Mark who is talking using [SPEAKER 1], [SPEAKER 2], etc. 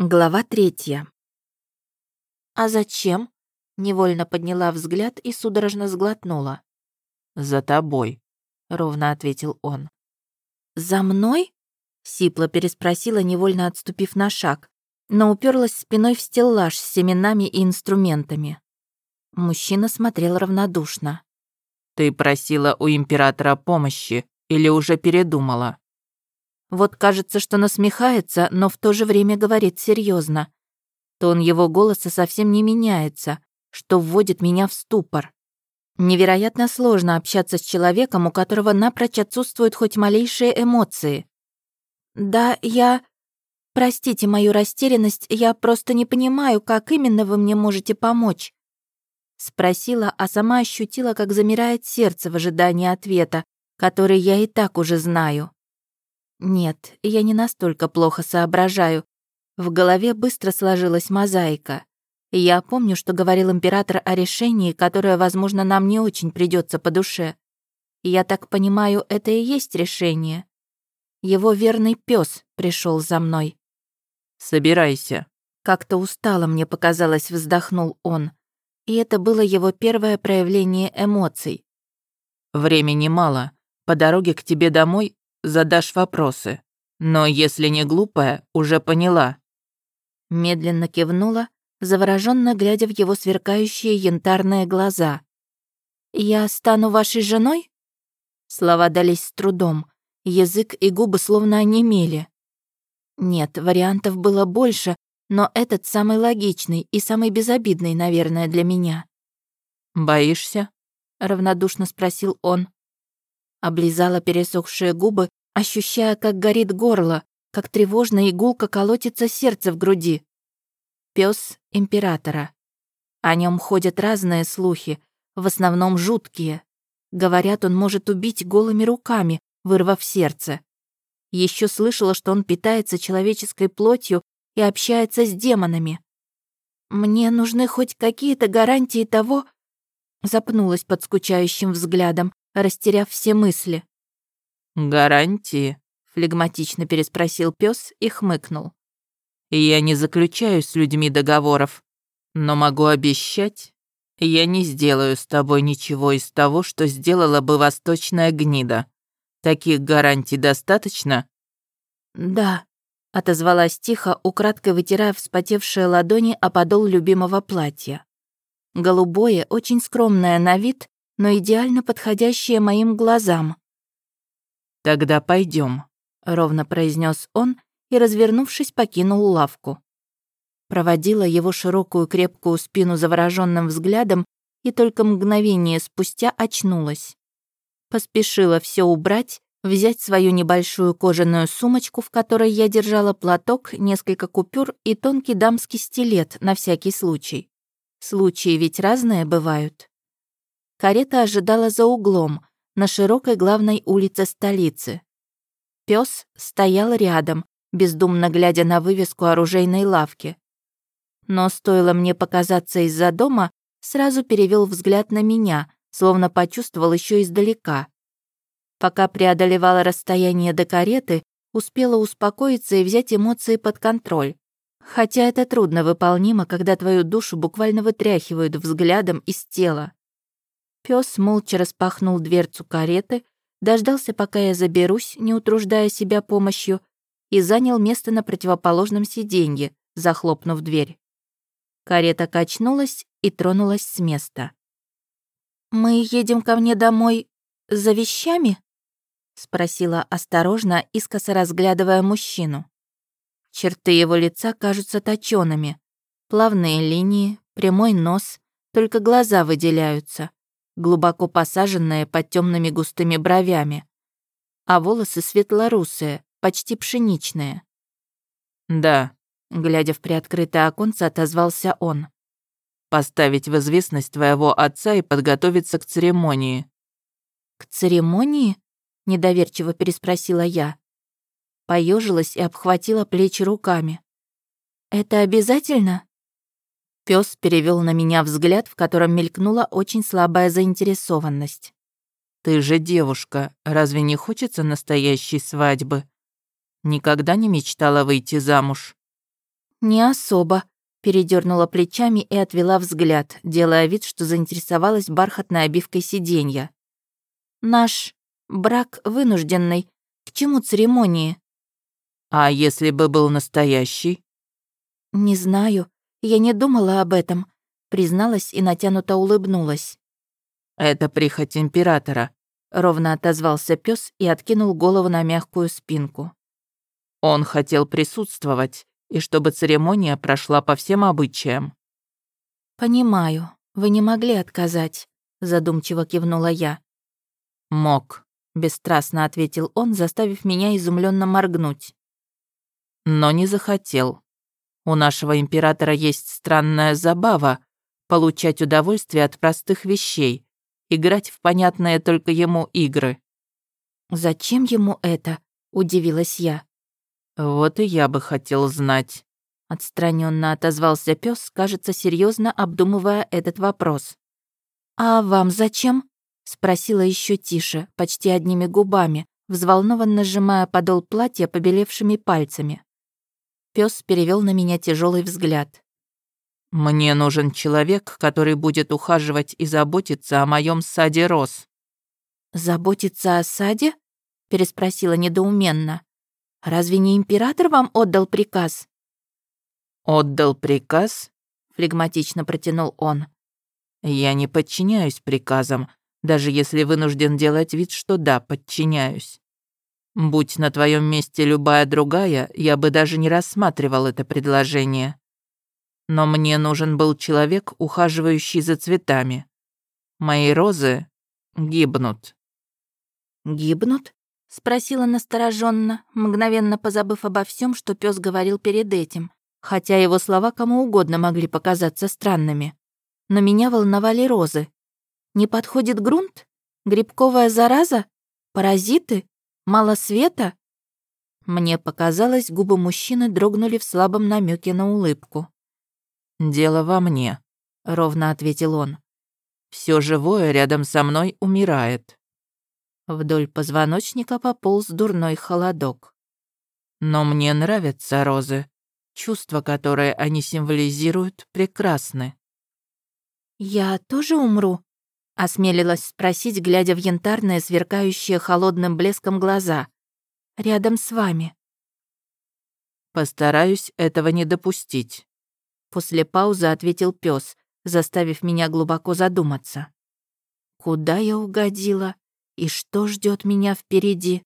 [SPEAKER 1] Глава третья. «А зачем?» — невольно подняла взгляд и судорожно сглотнула.
[SPEAKER 2] «За тобой», — ровно ответил он.
[SPEAKER 1] «За мной?» — сипло переспросила, невольно отступив на шаг, но уперлась спиной в стеллаж с семенами и инструментами. Мужчина смотрел равнодушно.
[SPEAKER 2] «Ты просила у императора помощи или уже передумала?»
[SPEAKER 1] Вот кажется, что насмехается, но в то же время говорит серьезно. Тон его голоса совсем не меняется, что вводит меня в ступор. Невероятно сложно общаться с человеком, у которого напрочь отсутствуют хоть малейшие эмоции. «Да, я... Простите мою растерянность, я просто не понимаю, как именно вы мне можете помочь». Спросила, а сама ощутила, как замирает сердце в ожидании ответа, который я и так уже знаю. Нет, я не настолько плохо соображаю. В голове быстро сложилась мозаика. Я помню, что говорил император о решении, которое, возможно, нам не очень придется по душе. Я так понимаю, это и есть решение. Его верный пес пришел за мной.
[SPEAKER 2] «Собирайся».
[SPEAKER 1] Как-то устало мне показалось, вздохнул он. И это было его первое проявление эмоций.
[SPEAKER 2] «Времени мало. По дороге к тебе домой задашь вопросы. Но если не глупая, уже поняла».
[SPEAKER 1] Медленно кивнула, завороженно глядя в его сверкающие янтарные глаза. «Я стану вашей женой?» Слова дались с трудом, язык и губы словно онемели. Нет, вариантов было больше, но этот самый логичный и самый безобидный, наверное, для меня.
[SPEAKER 2] «Боишься?» — равнодушно спросил он.
[SPEAKER 1] Облизала пересохшие губы, ощущая, как горит горло, как тревожно игулка колотится сердце в груди. Пес императора. О нем ходят разные слухи, в основном жуткие. Говорят, он может убить голыми руками, вырвав сердце. Еще слышала, что он питается человеческой плотью и общается с демонами. Мне нужны хоть какие-то гарантии того... Запнулась под скучающим взглядом, растеряв все мысли.
[SPEAKER 2] «Гарантии?» — флегматично переспросил пес и хмыкнул. «Я не заключаю с людьми договоров, но могу обещать, я не сделаю с тобой ничего из того, что сделала бы восточная гнида. Таких гарантий достаточно?»
[SPEAKER 1] «Да», — отозвалась тихо, украдкой вытирая вспотевшие ладони о подол любимого платья. Голубое, очень скромное на вид, но идеально подходящее моим глазам.
[SPEAKER 2] «Тогда пойдем, ровно произнес он и, развернувшись, покинул лавку.
[SPEAKER 1] Проводила его широкую крепкую спину завороженным взглядом и только мгновение спустя очнулась. Поспешила все убрать, взять свою небольшую кожаную сумочку, в которой я держала платок, несколько купюр и тонкий дамский стилет на всякий случай. Случаи ведь разные бывают. Карета ожидала за углом, на широкой главной улице столицы. Пес стоял рядом, бездумно глядя на вывеску оружейной лавки. Но стоило мне показаться из-за дома, сразу перевел взгляд на меня, словно почувствовал еще издалека. Пока преодолевала расстояние до кареты, успела успокоиться и взять эмоции под контроль. Хотя это трудно выполнимо, когда твою душу буквально вытряхивают взглядом из тела. Пес молча распахнул дверцу кареты, дождался, пока я заберусь, не утруждая себя помощью, и занял место на противоположном сиденье, захлопнув дверь. Карета качнулась и тронулась с места. «Мы едем ко мне домой за вещами?» — спросила осторожно, искоса разглядывая мужчину. Черты его лица кажутся точёными. Плавные линии, прямой нос, только глаза выделяются глубоко посаженная под темными густыми бровями, а волосы светлорусые, почти пшеничные.
[SPEAKER 2] «Да», —
[SPEAKER 1] глядя в приоткрытое оконце, отозвался он.
[SPEAKER 2] «Поставить в известность твоего отца и подготовиться к церемонии».
[SPEAKER 1] «К церемонии?» — недоверчиво переспросила я. Поежилась и обхватила плечи руками. «Это обязательно?» Пес перевел на меня взгляд, в котором мелькнула очень слабая заинтересованность.
[SPEAKER 2] «Ты же девушка, разве не хочется настоящей свадьбы? Никогда не мечтала выйти замуж?»
[SPEAKER 1] не особо», — передернула плечами и отвела взгляд, делая вид, что заинтересовалась бархатной обивкой сиденья. «Наш брак вынужденный. К чему церемонии?»
[SPEAKER 2] «А если бы был настоящий?»
[SPEAKER 1] «Не знаю. Я не думала об этом», — призналась и натянуто улыбнулась.
[SPEAKER 2] «Это прихоть императора», — ровно отозвался пес и откинул голову на мягкую спинку. «Он хотел присутствовать, и чтобы церемония прошла по всем обычаям».
[SPEAKER 1] «Понимаю. Вы не могли отказать», — задумчиво кивнула я.
[SPEAKER 2] «Мог», — бесстрастно ответил он, заставив меня изумленно моргнуть. «Но не захотел. У нашего императора есть странная забава — получать удовольствие от простых вещей, играть в понятные только ему игры».
[SPEAKER 1] «Зачем ему это?» — удивилась я.
[SPEAKER 2] «Вот и я бы хотел знать», — отстраненно отозвался пес, кажется, серьезно обдумывая этот вопрос.
[SPEAKER 1] «А вам зачем?» — спросила еще тише, почти одними губами, взволнованно сжимая подол платья побелевшими пальцами. Пес перевел на меня тяжелый взгляд.
[SPEAKER 2] «Мне нужен человек, который будет ухаживать и заботиться о моем саде роз».
[SPEAKER 1] «Заботиться о саде?» — переспросила недоуменно. «Разве не император вам отдал приказ?»
[SPEAKER 2] «Отдал приказ?» — флегматично протянул он. «Я не подчиняюсь приказам, даже если вынужден делать вид, что да, подчиняюсь. Будь на твоем месте любая другая, я бы даже не рассматривал это предложение. Но мне нужен был человек, ухаживающий за цветами. Мои розы гибнут».
[SPEAKER 1] «Гибнут?» — спросила настороженно, мгновенно позабыв обо всем, что пес говорил перед этим, хотя его слова кому угодно могли показаться странными. Но меня волновали розы. Не подходит грунт? Грибковая зараза? Паразиты? Мало света? Мне показалось, губы мужчины дрогнули в слабом намеке на улыбку.
[SPEAKER 2] «Дело во мне», — ровно ответил он. Все живое рядом со мной умирает».
[SPEAKER 1] Вдоль позвоночника пополз дурной холодок.
[SPEAKER 2] «Но мне нравятся розы. Чувства, которые они символизируют, прекрасны».
[SPEAKER 1] «Я тоже умру?» Осмелилась спросить, глядя в янтарные, сверкающие холодным блеском глаза. «Рядом с вами».
[SPEAKER 2] «Постараюсь этого не допустить», —
[SPEAKER 1] после паузы ответил пес, заставив меня глубоко задуматься. «Куда я угодила? И что ждет меня впереди?»